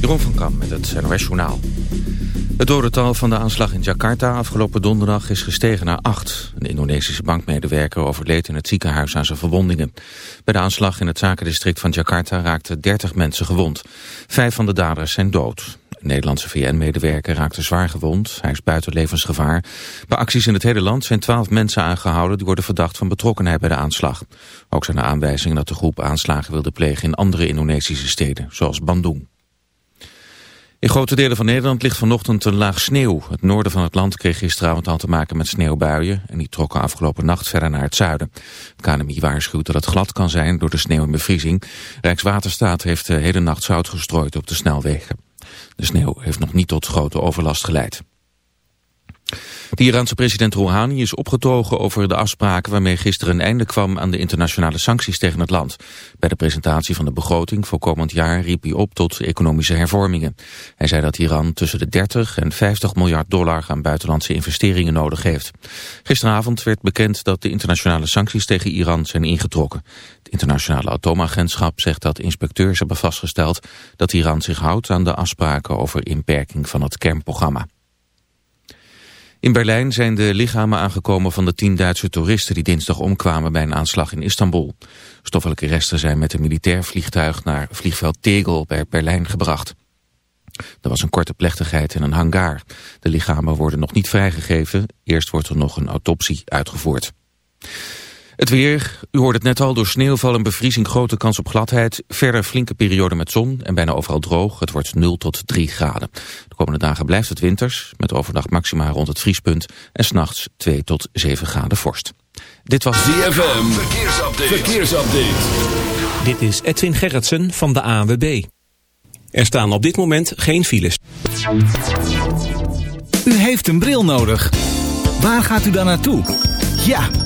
Jeroen van Kam met het NOS Journaal. Het dodental van de aanslag in Jakarta afgelopen donderdag is gestegen naar acht. Een Indonesische bankmedewerker overleed in het ziekenhuis aan zijn verwondingen. Bij de aanslag in het zakendistrict van Jakarta raakten 30 mensen gewond. Vijf van de daders zijn dood. Een Nederlandse VN-medewerker raakte zwaar gewond. Hij is buiten levensgevaar. Bij acties in het hele land zijn twaalf mensen aangehouden... die worden verdacht van betrokkenheid bij de aanslag. Ook zijn er aanwijzingen dat de groep aanslagen wilde plegen... in andere Indonesische steden, zoals Bandung. In grote delen van Nederland ligt vanochtend een laag sneeuw. Het noorden van het land kreeg gisteravond al te maken met sneeuwbuien... en die trokken afgelopen nacht verder naar het zuiden. Het KNMI waarschuwt dat het glad kan zijn door de sneeuw en bevriezing. Rijkswaterstaat heeft de hele nacht zout gestrooid op de snelwegen. De sneeuw heeft nog niet tot grote overlast geleid. De Iraanse president Rouhani is opgetogen over de afspraken waarmee gisteren een einde kwam aan de internationale sancties tegen het land. Bij de presentatie van de begroting voor komend jaar riep hij op tot economische hervormingen. Hij zei dat Iran tussen de 30 en 50 miljard dollar aan buitenlandse investeringen nodig heeft. Gisteravond werd bekend dat de internationale sancties tegen Iran zijn ingetrokken. Het internationale atoomagentschap zegt dat inspecteurs hebben vastgesteld dat Iran zich houdt aan de afspraken over inperking van het kernprogramma. In Berlijn zijn de lichamen aangekomen van de tien Duitse toeristen die dinsdag omkwamen bij een aanslag in Istanbul. Stoffelijke resten zijn met een militair vliegtuig naar vliegveld Tegel bij Berlijn gebracht. Er was een korte plechtigheid in een hangar. De lichamen worden nog niet vrijgegeven. Eerst wordt er nog een autopsie uitgevoerd. Het weer, u hoort het net al, door sneeuwval en bevriezing grote kans op gladheid. Verder flinke periode met zon en bijna overal droog. Het wordt 0 tot 3 graden. De komende dagen blijft het winters, met overdag maxima rond het vriespunt. En s'nachts 2 tot 7 graden vorst. Dit was ZFM, verkeersupdate. verkeersupdate. Dit is Edwin Gerritsen van de ANWB. Er staan op dit moment geen files. U heeft een bril nodig. Waar gaat u dan naartoe? Ja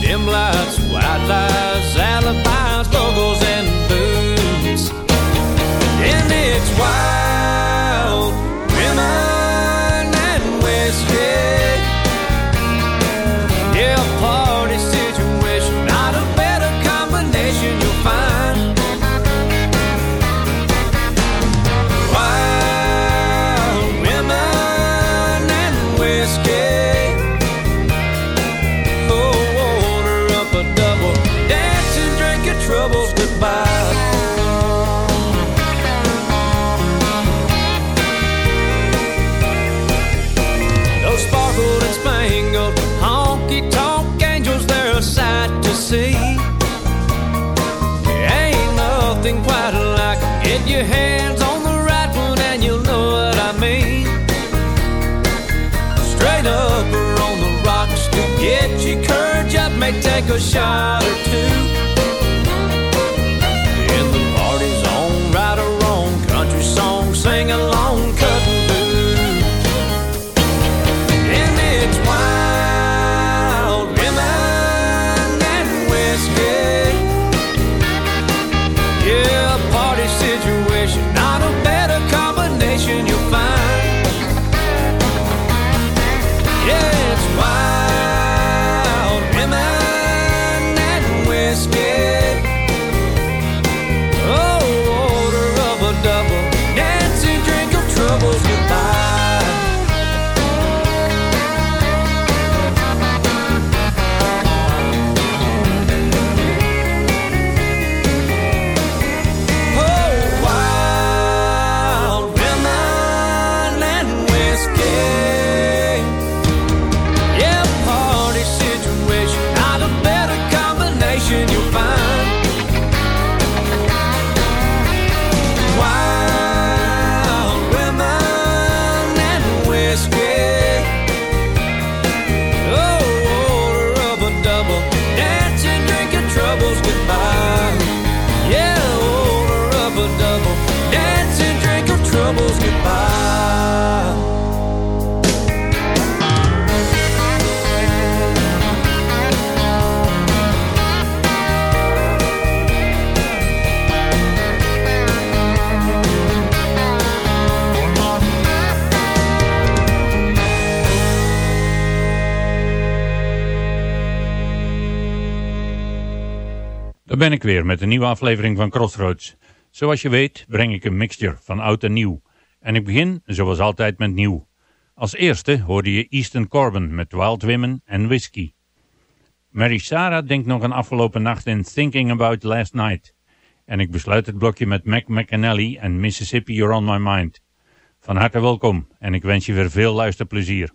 dim lights, white lights. acabar. Ben ik weer met een nieuwe aflevering van Crossroads. Zoals je weet breng ik een mixture van oud en nieuw. En ik begin zoals altijd met nieuw. Als eerste hoorde je Easton Corbin met Wild Women en Whiskey. Mary Sarah denkt nog een afgelopen nacht in Thinking About Last Night. En ik besluit het blokje met Mac McAnally en Mississippi You're On My Mind. Van harte welkom en ik wens je weer veel luisterplezier.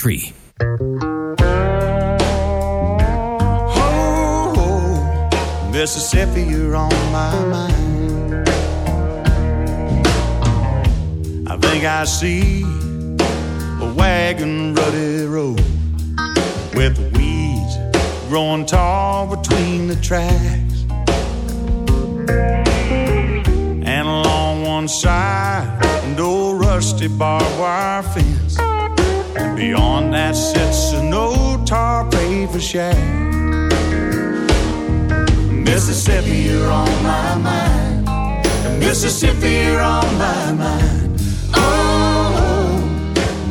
Country. Oh, Mississippi, you're on my mind. I think I see a wagon rutty road with weeds growing tall between the tracks. And along one side, an old rusty barbed wire fence. Beyond that sits an old tar paper shack. Mississippi, you're on my mind. Mississippi, you're on my mind. Oh,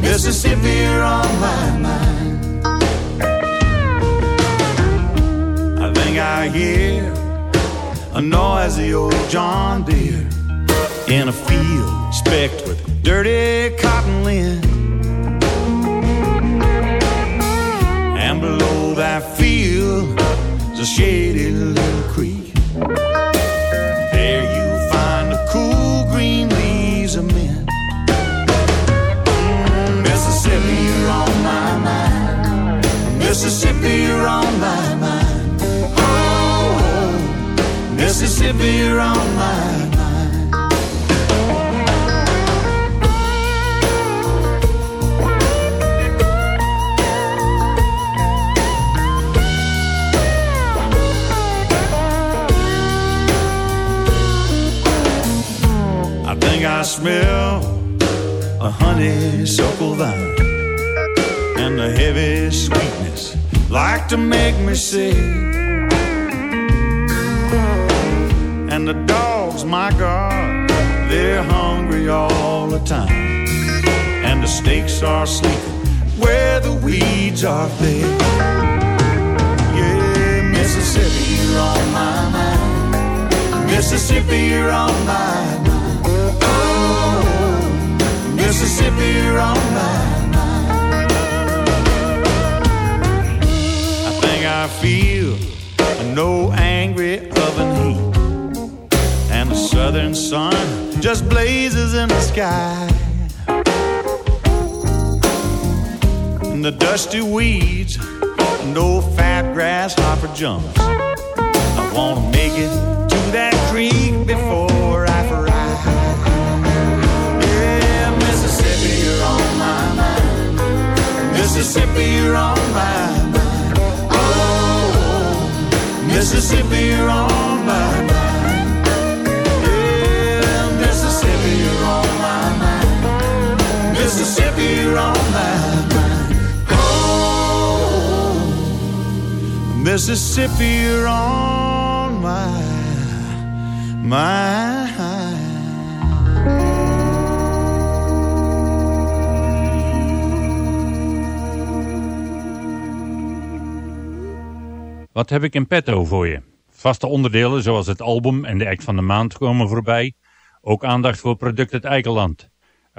Mississippi, you're on my mind. I think I hear a noisy old John Deere in a field specked with dirty cotton lint. You're on my mind. I think I smell a honeysuckle vine and the heavy sweetness like to make me sick. And the dogs, my God, they're hungry all the time. And the snakes are sleeping where the weeds are thick. Yeah, Mississippi, you're on my mind. Mississippi, you're on my mind. Oh, Mississippi, you're on my mind. I think I feel no angry southern sun just blazes in the sky. And the dusty weeds, no fat grasshopper jumps. I wanna make it to that creek before I fry. Yeah, Mississippi, you're on my mind. Mississippi, you're on my mind. Oh, Mississippi, you're on on my mind. Oh, Mississippi, on my. Wat heb ik in petto voor je? Vaste onderdelen zoals het album en de act van de maand komen voorbij. Ook aandacht voor product uit eigen land.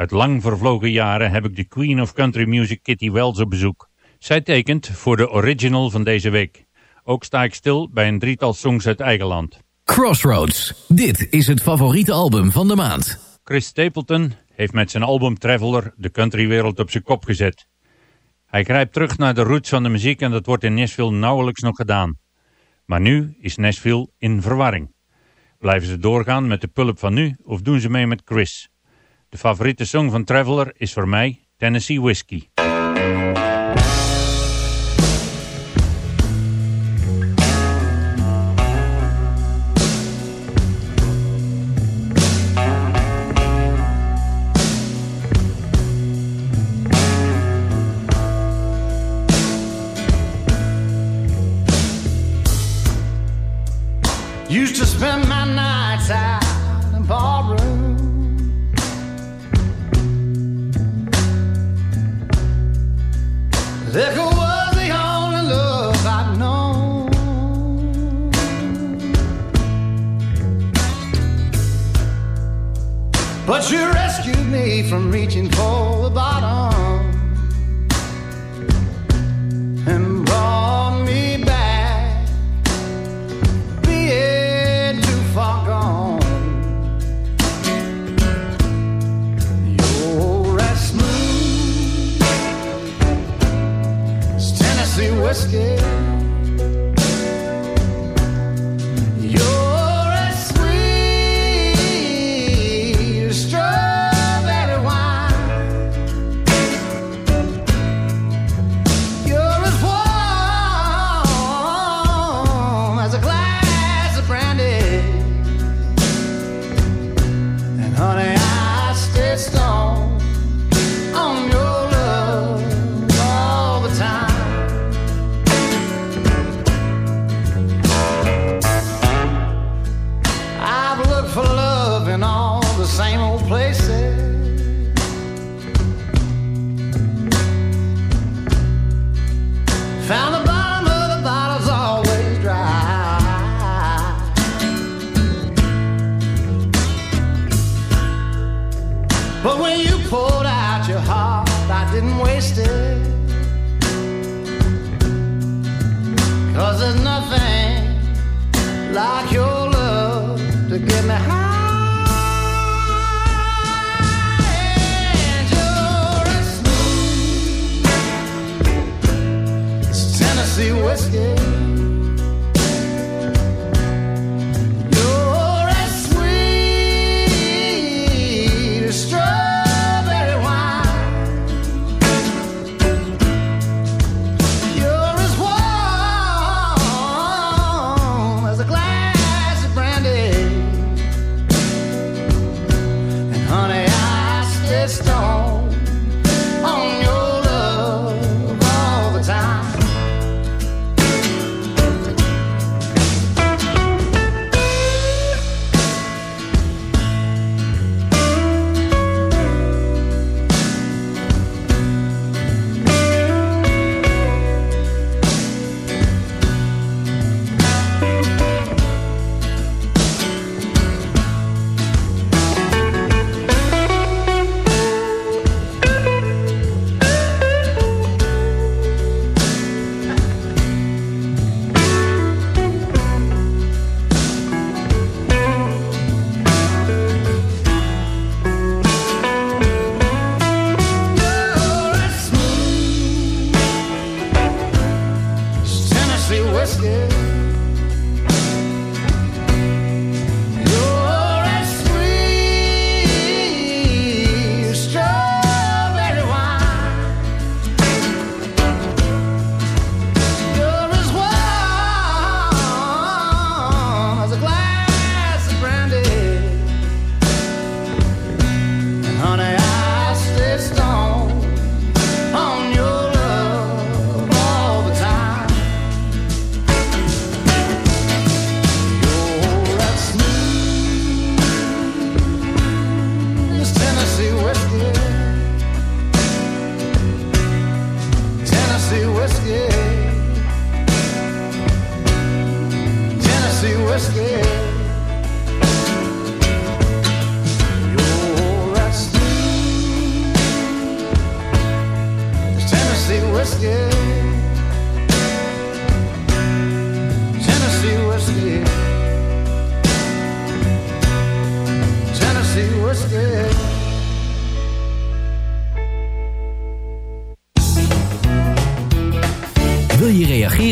Uit lang vervlogen jaren heb ik de Queen of Country Music Kitty Wells op bezoek. Zij tekent voor de original van deze week. Ook sta ik stil bij een drietal songs uit eigen land. Crossroads. Dit is het favoriete album van de maand. Chris Stapleton heeft met zijn album Traveler de countrywereld op zijn kop gezet. Hij grijpt terug naar de roots van de muziek en dat wordt in Nashville nauwelijks nog gedaan. Maar nu is Nashville in verwarring. Blijven ze doorgaan met de pulp van nu of doen ze mee met Chris? De favoriete song van Traveler is voor mij Tennessee Whiskey. Used to spend my nights out ballroom. Was the only love I'd known. But you rescued me from reaching for the bottom scared.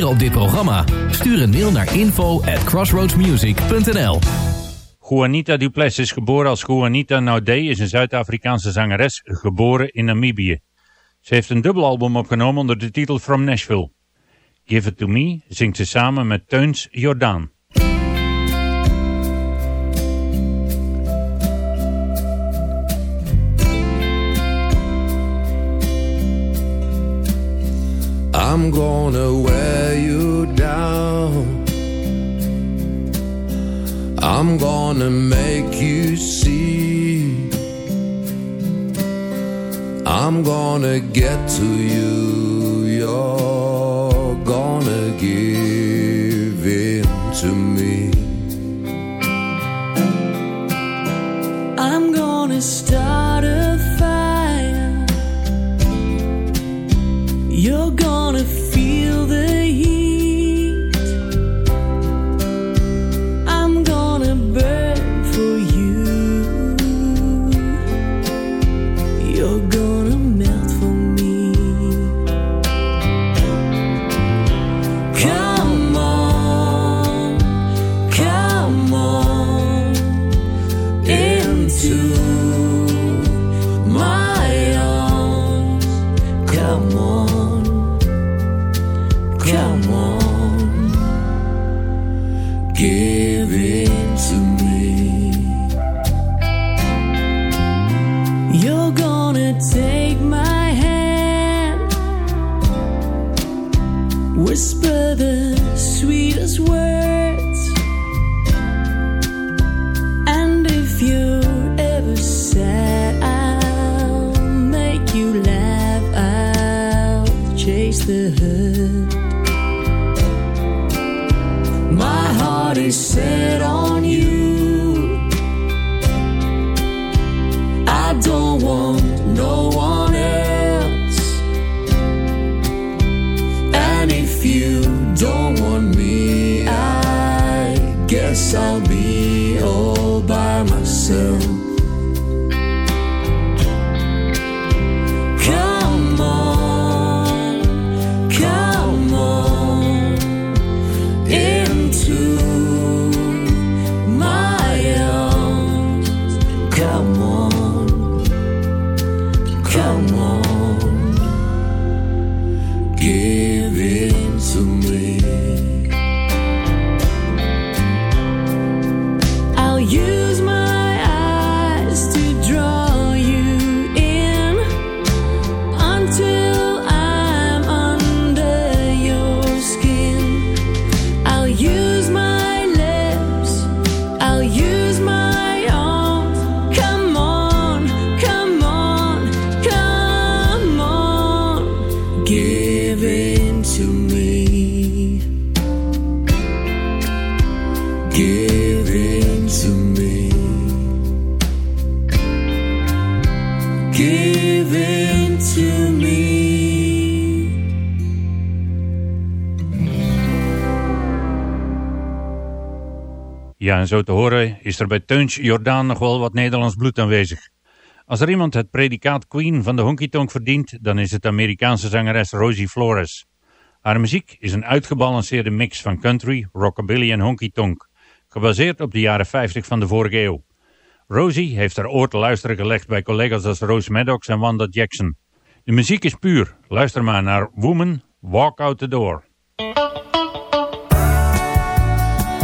op dit programma? Stuur een mail naar info at crossroadsmusic.nl Juanita Duplessis is geboren als Juanita Naudé is een Zuid-Afrikaanse zangeres, geboren in Namibië. Ze heeft een dubbelalbum opgenomen onder de titel From Nashville. Give It To Me zingt ze samen met Teuns Jordaan. I'm gonna wear you down. I'm gonna make you see. I'm gonna get to you. You're gonna give in to me. I'm gonna start You're gonna whisper the sweetest words, zo te horen is er bij Teuns Jordaan nog wel wat Nederlands bloed aanwezig. Als er iemand het predicaat Queen van de honky tonk verdient, dan is het Amerikaanse zangeres Rosie Flores. Haar muziek is een uitgebalanceerde mix van country, rockabilly en honky tonk, gebaseerd op de jaren 50 van de vorige eeuw. Rosie heeft haar oor te luisteren gelegd bij collega's als Rose Maddox en Wanda Jackson. De muziek is puur. Luister maar naar Woman, Walk Out the Door.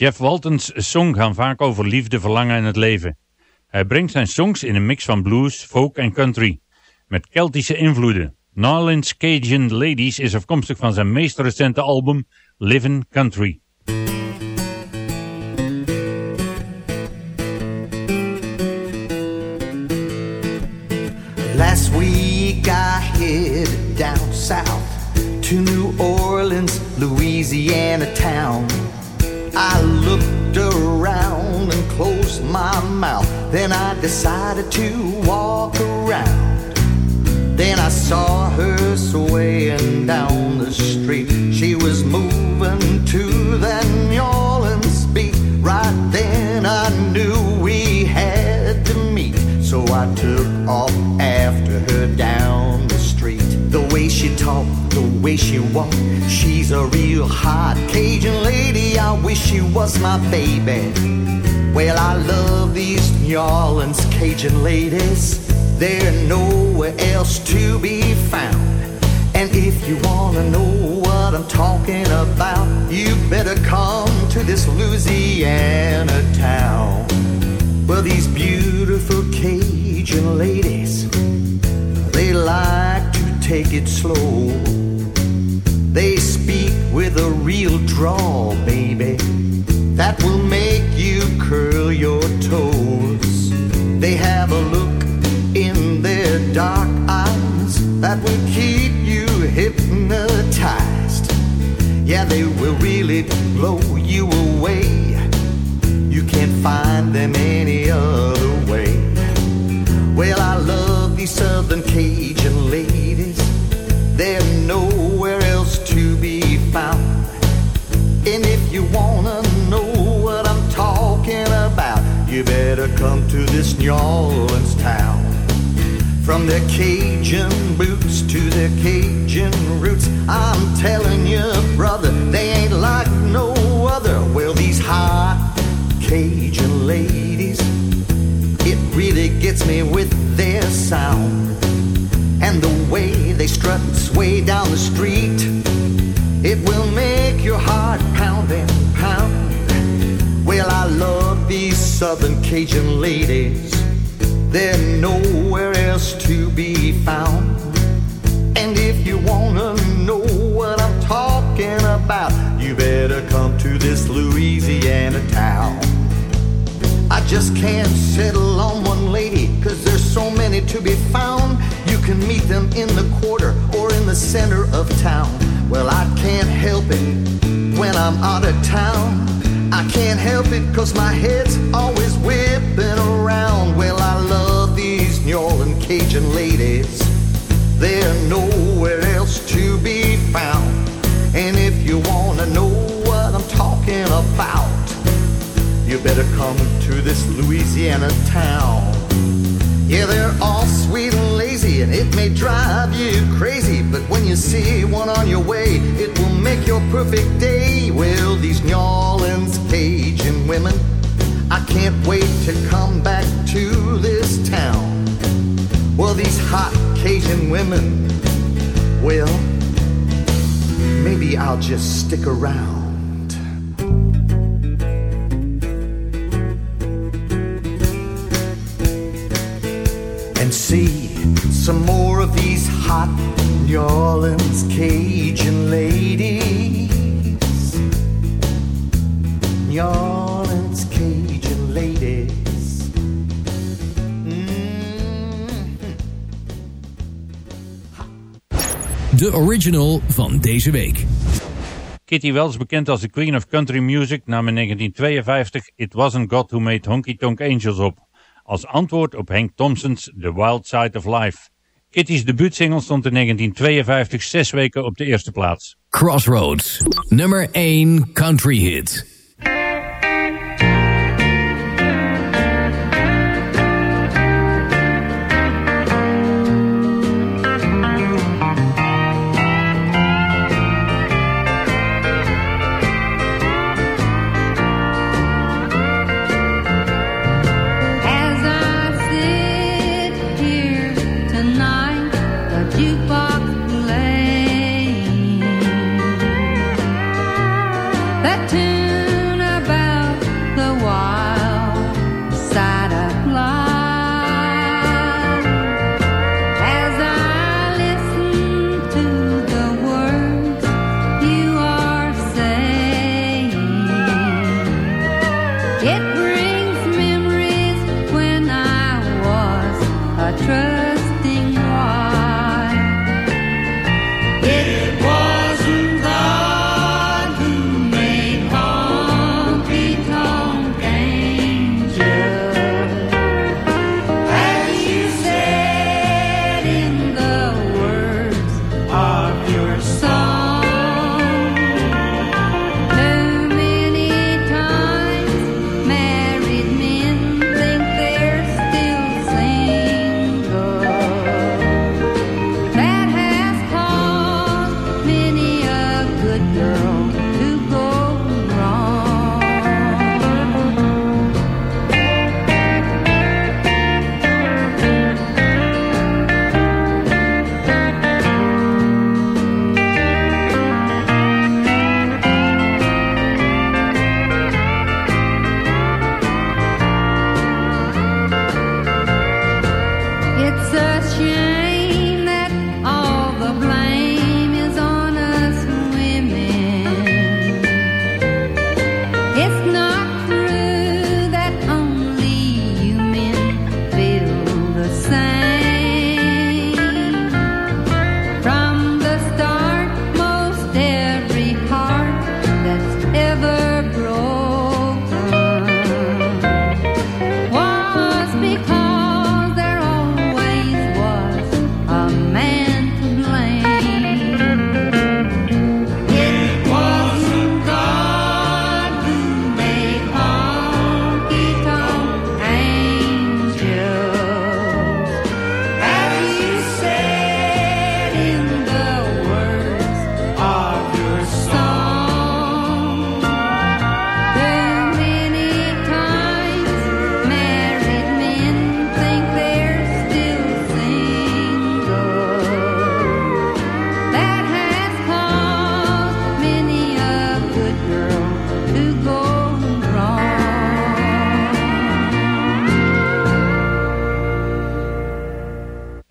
Jeff Walton's songs gaan vaak over liefde, verlangen en het leven. Hij brengt zijn songs in een mix van blues, folk en country, met Keltische invloeden. Narlin's Cajun Ladies is afkomstig van zijn meest recente album Livin' Country. Last week I headed down south to New Orleans, Louisiana town. I looked around and closed my mouth. Then I decided to walk around. Then I saw her swaying down the street. The way she walked, she's a real hot Cajun lady. I wish she was my baby. Well, I love these New Orleans Cajun ladies. They're nowhere else to be found. And if you wanna know what I'm talking about, you better come to this Louisiana town. Well, these beautiful Cajun ladies, they like to take it slow. They speak with a real drawl, baby, that will make you curl your toes. They have a look in their dark eyes that will keep you hypnotized. Yeah, they will really blow you away. You can't find them any other way. Cajun boots to their Cajun roots, I'm telling you, brother, they ain't like no other. Well, these hot Cajun ladies, it really gets me with their sound. And the way they strut and sway down the street, it will make your heart pound and pound. Well, I love these southern Cajun ladies. They're nowhere else be found. And if you wanna know what I'm talking about, you better come to this Louisiana town. I just can't settle on one lady, cause there's so many to be found. You can meet them in the quarter or in the center of town. Well, I can't help it when I'm out of town. I can't help it cause my head's always whipping around. Well, I love these New Orleans Cajun ladies. They're nowhere else to be found. And if you wanna know what I'm talking about, you better come to this Louisiana town. Yeah, they're all sweet and lazy, and it may drive you crazy. But when you see one on your way, it will make your perfect day. Well, these New Orleans Cajun women, I can't wait to come back to this town. Well, these hot Cajun women, well, maybe I'll just stick around. and see some more of these hot New Orleans Cajun ladies. New Orleans Cajun ladies. De original van deze week. Kitty Wells, bekend als de Queen of Country Music, nam in 1952 It Wasn't God Who Made Honky Tonk Angels op. Als antwoord op Hank Thompson's The Wild Side of Life. Kitty's debuutsingle stond in 1952 zes weken op de eerste plaats. Crossroads, nummer 1 country hit.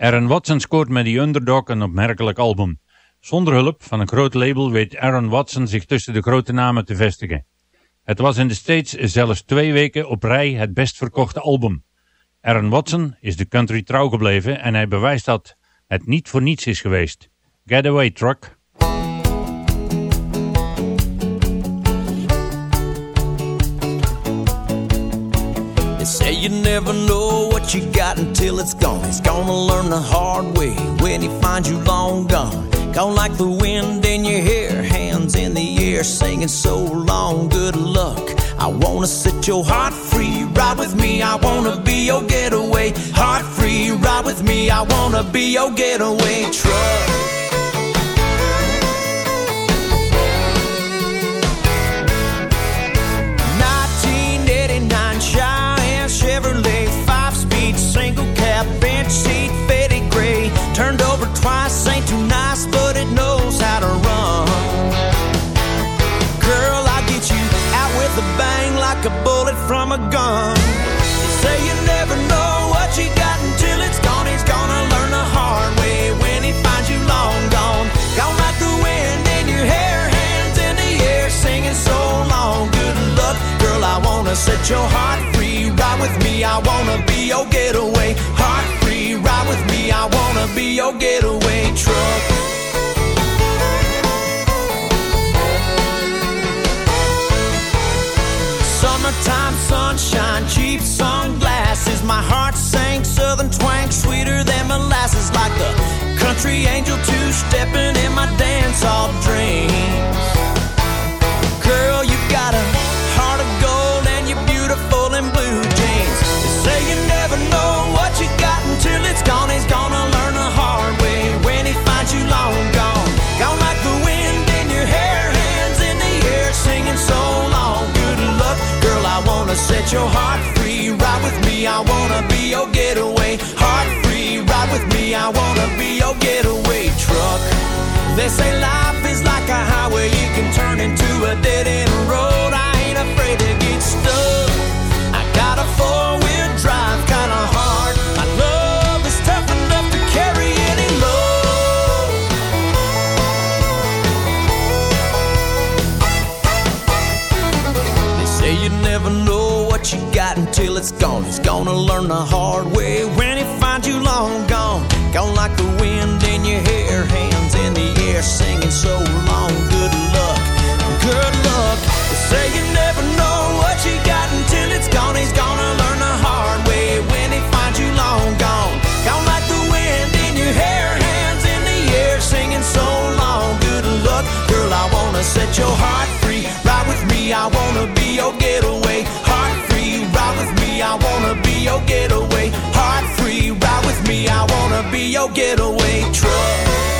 Aaron Watson scoort met The Underdog een opmerkelijk album. Zonder hulp van een groot label weet Aaron Watson zich tussen de grote namen te vestigen. Het was in de States zelfs twee weken op rij het best verkochte album. Aaron Watson is de country trouw gebleven en hij bewijst dat het niet voor niets is geweest. Getaway Truck. Say you never you got until it's gone. He's gonna learn the hard way when he finds you long gone. Gone like the wind in your hair, hands in the air, singing so long. Good luck. I wanna set your heart free. Ride with me, I wanna be your getaway. Heart free, ride with me, I wanna be your getaway truck. Set your heart free. Ride with me, I wanna be your getaway. Heart free, ride with me, I wanna be your getaway truck. Summertime sunshine, cheap sunglasses. My heart sang southern twang, sweeter than molasses. Like the country angel two stepping in my dance hall dreams. Set your heart free. Ride with me, I wanna be your getaway. Heart free, ride with me, I wanna be your getaway truck. They say life is like a highway, you can turn into a dead end road. I ain't afraid to get stuck. I got a four wheel drive, kinda hard. It's gone. He's gonna learn the hard way when he finds you long gone. Gone like the wind in your hair, hands in the air, singing so long. Good luck, good luck. They say you never know what you got until it's gone. He's gonna learn the hard way when he finds you long gone. Gone like the wind in your hair, hands in the air, singing so long. Good luck, girl. I wanna set your heart free. Ride with me, I wanna be your getaway. Your getaway. Heart free, ride with me, I wanna be your getaway truck.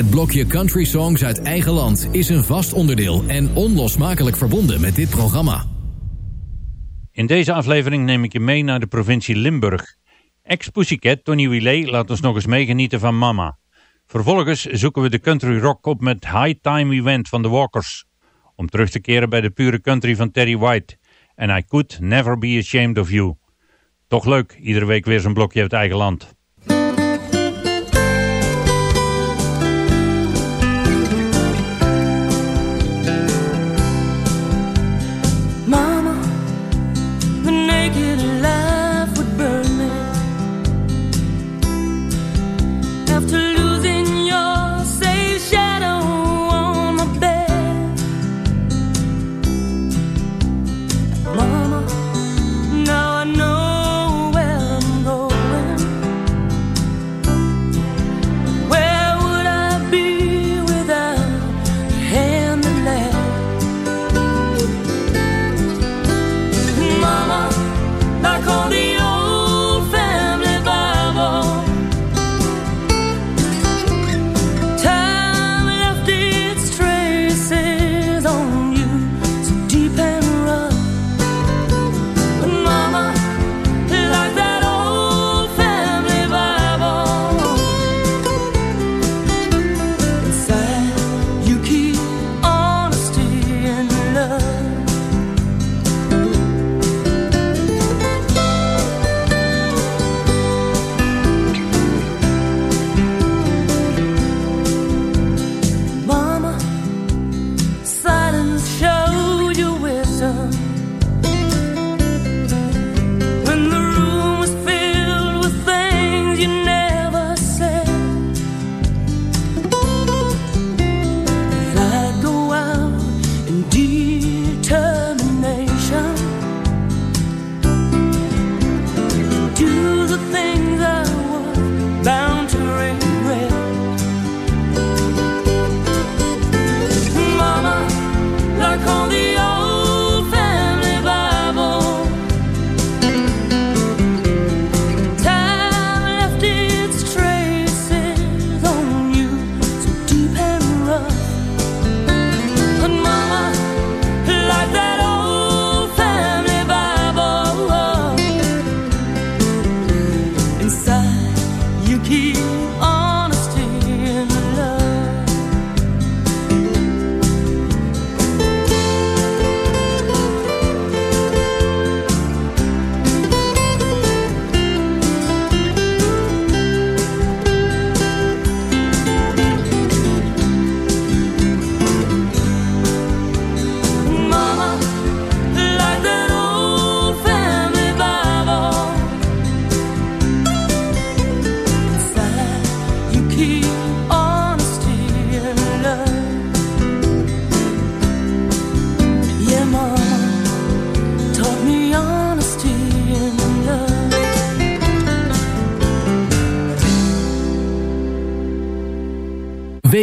Het blokje Country Songs uit eigen land is een vast onderdeel en onlosmakelijk verbonden met dit programma. In deze aflevering neem ik je mee naar de provincie Limburg. Ex-Pussycat Tony Willet laat ons nog eens meegenieten van Mama. Vervolgens zoeken we de country rock op met High Time Event van The Walkers. Om terug te keren bij de pure country van Terry White. En I Could Never Be Ashamed of You. Toch leuk, iedere week weer zo'n blokje uit eigen land.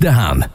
Daan.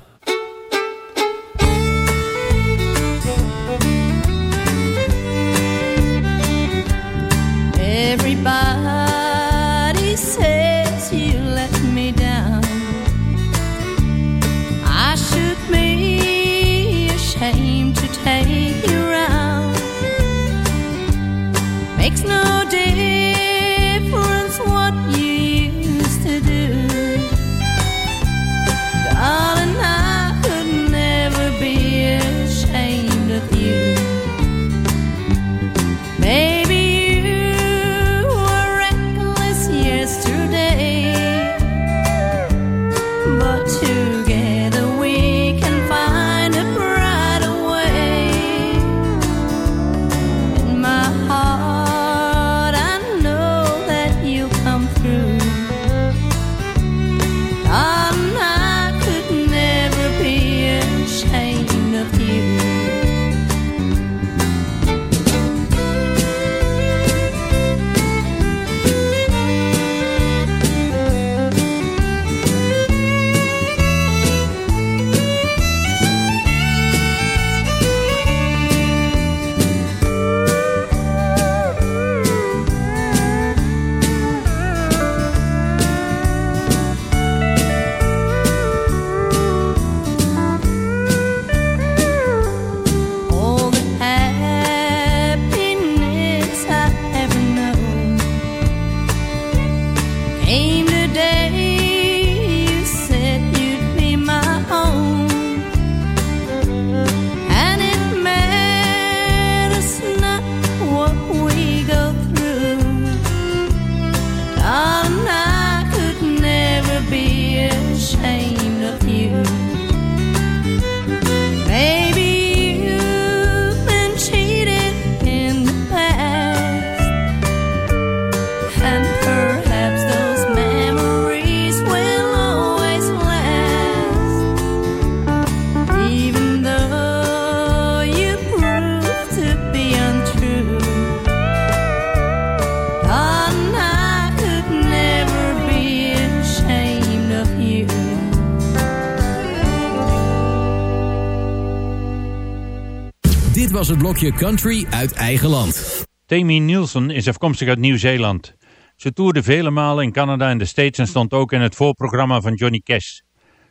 Het blokje Country uit eigen land. Tammy Nielsen is afkomstig uit Nieuw-Zeeland. Ze toerde vele malen in Canada en de States en stond ook in het voorprogramma van Johnny Cash.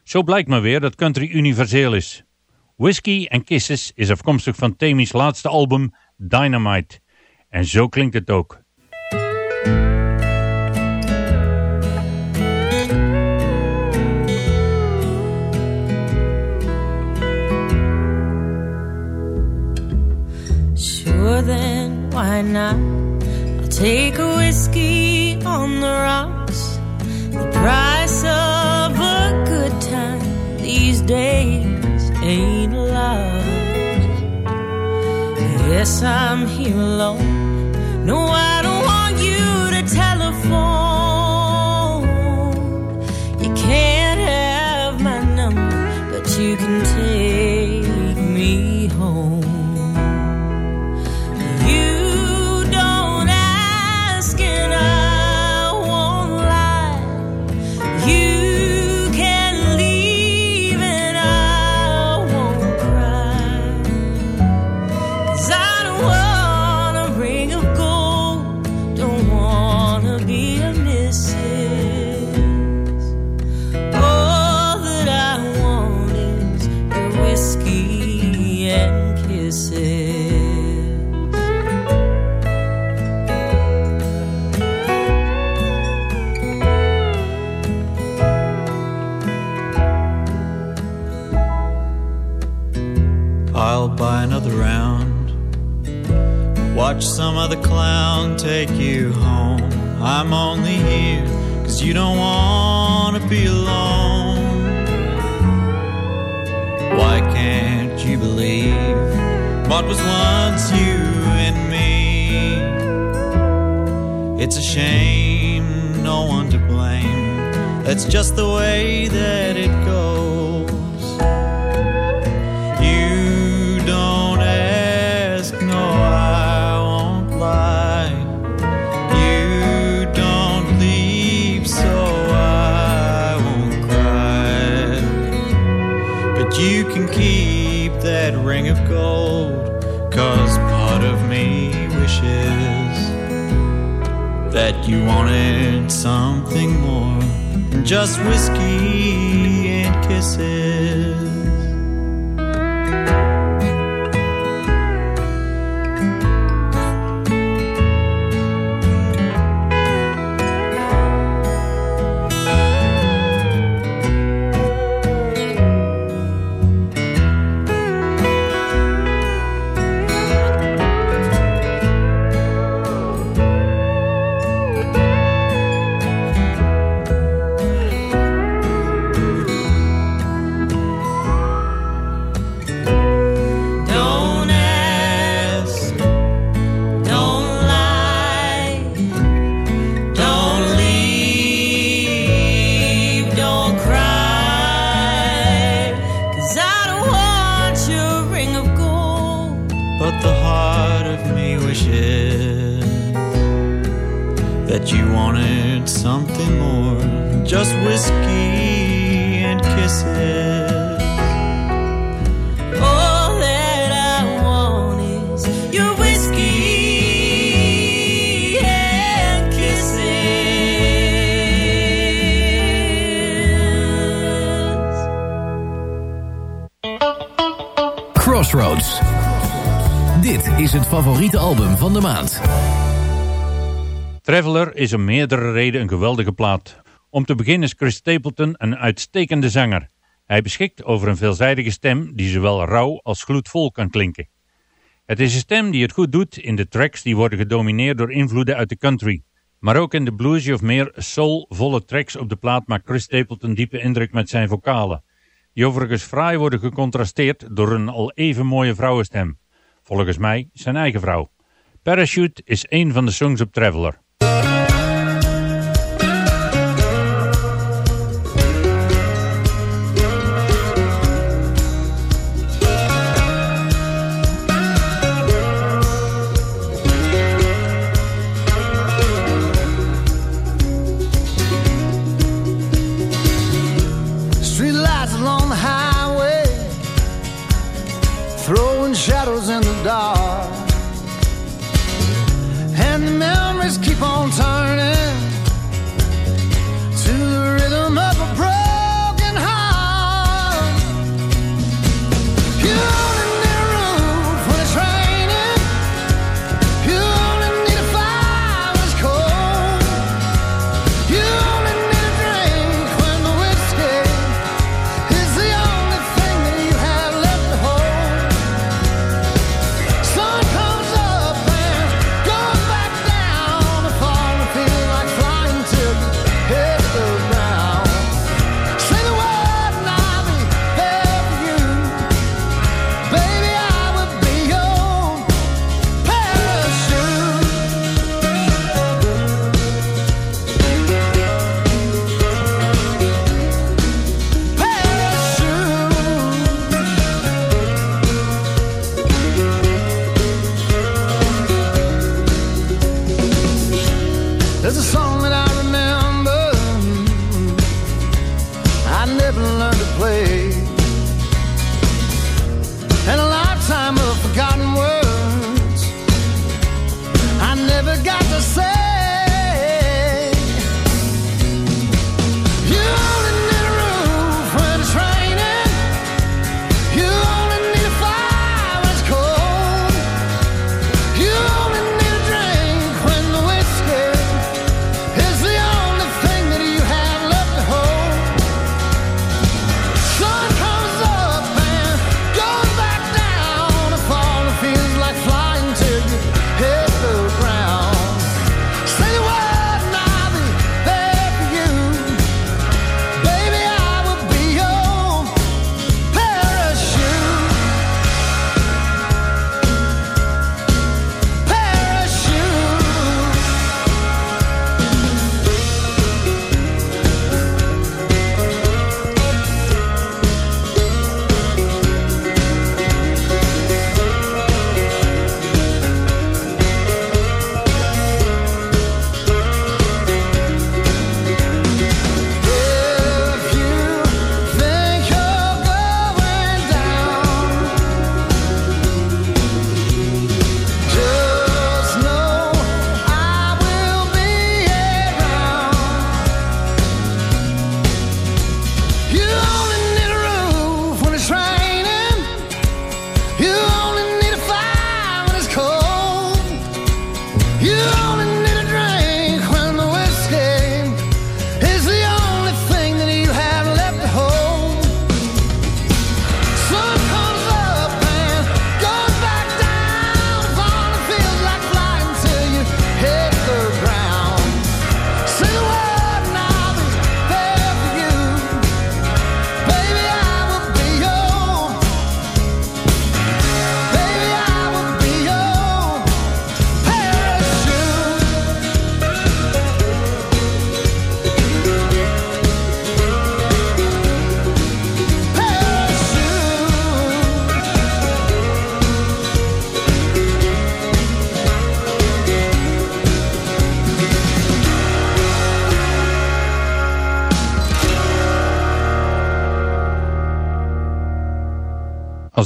Zo blijkt maar weer dat country universeel is. Whiskey and Kisses is afkomstig van Tammy's laatste album Dynamite. En zo klinkt het ook. Why not? I'll take a whiskey on the rocks. The price of a good time these days ain't a lot. Yes, I'm here alone. No, I don't want you to telephone. You can't have my number, but you can some other clown take you home. I'm only here cause you don't wanna be alone. Why can't you believe what was once you and me? It's a shame, no one to blame. That's just the way that it goes. Gold, cause part of me wishes that you wanted something more than just whiskey and kisses. That you wanted something more than just whiskey and kisses. All that I want is your whiskey and kisses. Crossroads. Dit is het favoriete album van de maand. Traveler is om meerdere redenen een geweldige plaat. Om te beginnen is Chris Stapleton een uitstekende zanger. Hij beschikt over een veelzijdige stem die zowel rauw als gloedvol kan klinken. Het is een stem die het goed doet in de tracks die worden gedomineerd door invloeden uit de country. Maar ook in de bluesy of meer soulvolle tracks op de plaat maakt Chris Stapleton diepe indruk met zijn vocalen. Die overigens fraai worden gecontrasteerd door een al even mooie vrouwenstem. Volgens mij zijn eigen vrouw. Parachute is een van de songs op Traveler.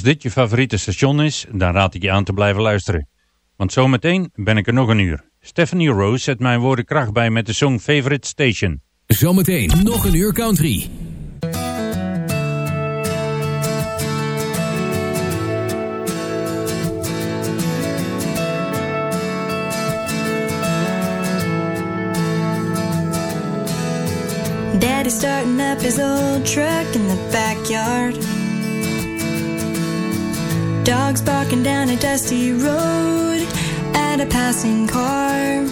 Dit je favoriete station is, dan raad ik je aan te blijven luisteren. Want zometeen ben ik er nog een uur. Stephanie Rose zet mijn woorden kracht bij met de song Favorite Station. Zometeen nog een uur country. Daddy's starting up his old truck in the backyard. Dogs barking down a dusty road at a passing car.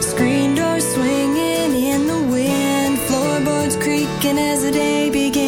Screen doors swinging in the wind, floorboards creaking as the day begins.